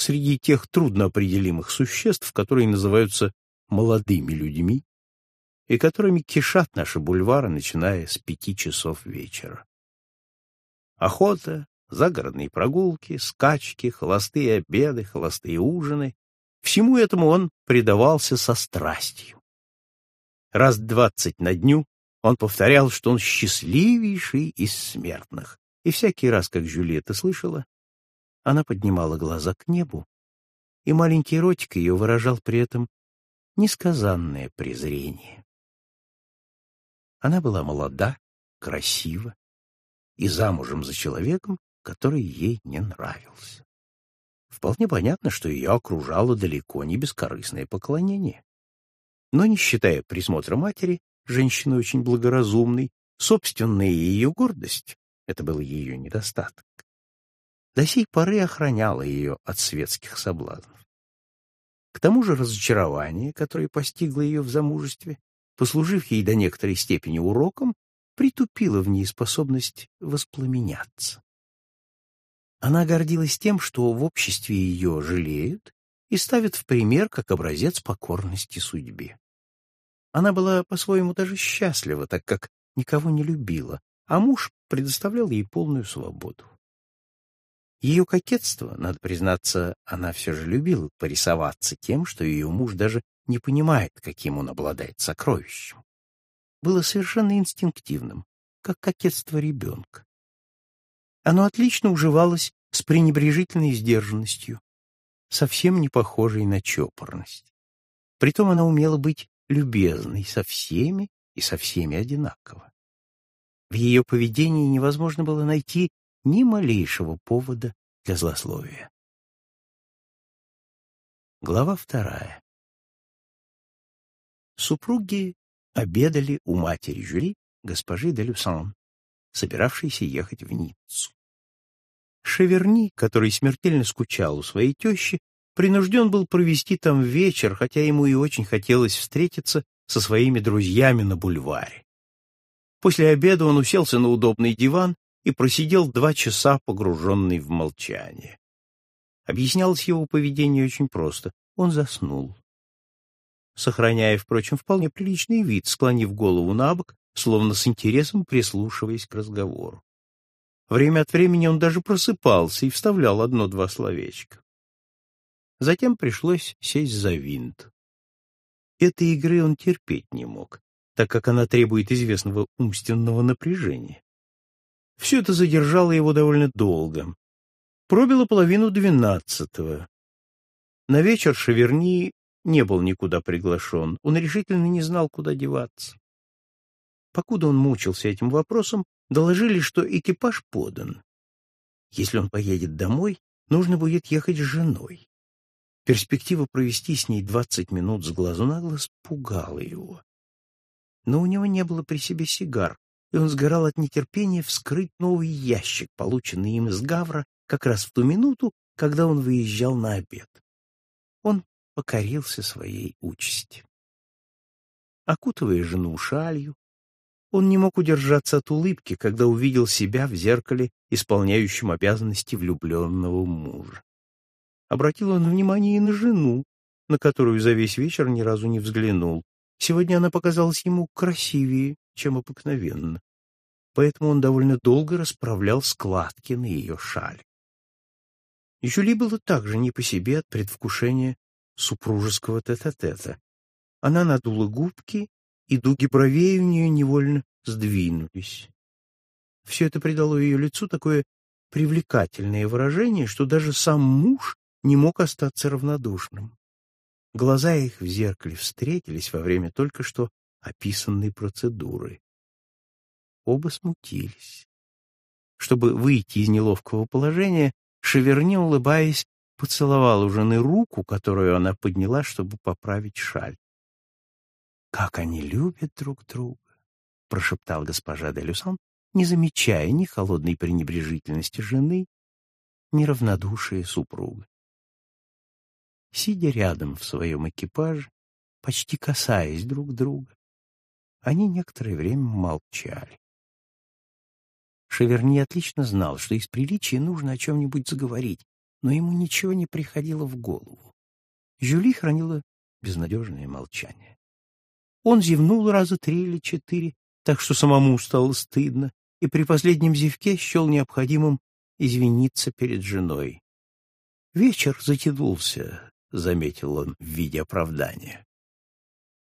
среди тех трудноопределимых существ, которые называются молодыми людьми и которыми кишат наши бульвары, начиная с пяти часов вечера. Охота, загородные прогулки, скачки, холостые обеды, холостые ужины — всему этому он предавался со страстью. Раз двадцать на дню он повторял, что он счастливейший из смертных, и всякий раз, как Жюльетта слышала, она поднимала глаза к небу, и маленький ротик ее выражал при этом несказанное презрение. Она была молода, красива и замужем за человеком, который ей не нравился. Вполне понятно, что ее окружало далеко не бескорыстное поклонение. Но, не считая присмотра матери, женщины очень благоразумной, собственная ее гордость — это был ее недостаток. До сей поры охраняла ее от светских соблазнов. К тому же разочарование, которое постигло ее в замужестве, послужив ей до некоторой степени уроком, притупило в ней способность воспламеняться. Она гордилась тем, что в обществе ее жалеют и ставят в пример как образец покорности судьбе. Она была по-своему даже счастлива, так как никого не любила, а муж предоставлял ей полную свободу. Ее кокетство, надо признаться, она все же любила порисоваться тем, что ее муж даже не понимает, каким он обладает сокровищем. Было совершенно инстинктивным, как кокетство ребенка. Оно отлично уживалось с пренебрежительной сдержанностью, совсем не похожей на чопорность. Притом она умела быть любезной со всеми и со всеми одинаково. В ее поведении невозможно было найти ни малейшего повода для злословия. Глава вторая. Супруги обедали у матери Жюли, госпожи де Люсан, собиравшейся ехать в Ниццу. Шеверни, который смертельно скучал у своей тещи, принужден был провести там вечер, хотя ему и очень хотелось встретиться со своими друзьями на бульваре. После обеда он уселся на удобный диван и просидел два часа, погруженный в молчание. Объяснялось его поведение очень просто. Он заснул. Сохраняя, впрочем, вполне приличный вид, склонив голову на бок, словно с интересом прислушиваясь к разговору. Время от времени он даже просыпался и вставлял одно-два словечка. Затем пришлось сесть за винт. Этой игры он терпеть не мог, так как она требует известного умственного напряжения. Все это задержало его довольно долго. Пробило половину двенадцатого. На вечер Шаверни не был никуда приглашен, он решительно не знал, куда деваться. Покуда он мучился этим вопросом, доложили, что экипаж подан. Если он поедет домой, нужно будет ехать с женой. Перспектива провести с ней двадцать минут с глазу на глаз пугала его. Но у него не было при себе сигар, и он сгорал от нетерпения вскрыть новый ящик, полученный им из Гавра как раз в ту минуту, когда он выезжал на обед. Он покорился своей участи. Окутывая жену шалью, он не мог удержаться от улыбки, когда увидел себя в зеркале, исполняющем обязанности влюбленного мужа. Обратил он внимание и на жену, на которую за весь вечер ни разу не взглянул. Сегодня она показалась ему красивее, чем обыкновенно. Поэтому он довольно долго расправлял складки на ее шале. Жюли было также не по себе от предвкушения супружеского тет-а-тета. Она надула губки, и дуги бровей у нее невольно сдвинулись. Все это придало ее лицу такое привлекательное выражение, что даже сам муж не мог остаться равнодушным. Глаза их в зеркале встретились во время только что описанной процедуры. Оба смутились. Чтобы выйти из неловкого положения, Шеверни, улыбаясь, поцеловал у жены руку, которую она подняла, чтобы поправить шаль. «Как они любят друг друга!» — прошептал госпожа де Люсан, не замечая ни холодной пренебрежительности жены, ни равнодушия супруга. Сидя рядом в своем экипаже, почти касаясь друг друга, они некоторое время молчали. Шеверни отлично знал, что из приличия нужно о чем-нибудь заговорить, но ему ничего не приходило в голову. Жюли хранила безнадежное молчание. Он зевнул раза три или четыре, так что самому стало стыдно, и при последнем зевке счел необходимым извиниться перед женой. «Вечер затянулся», — заметил он в виде оправдания.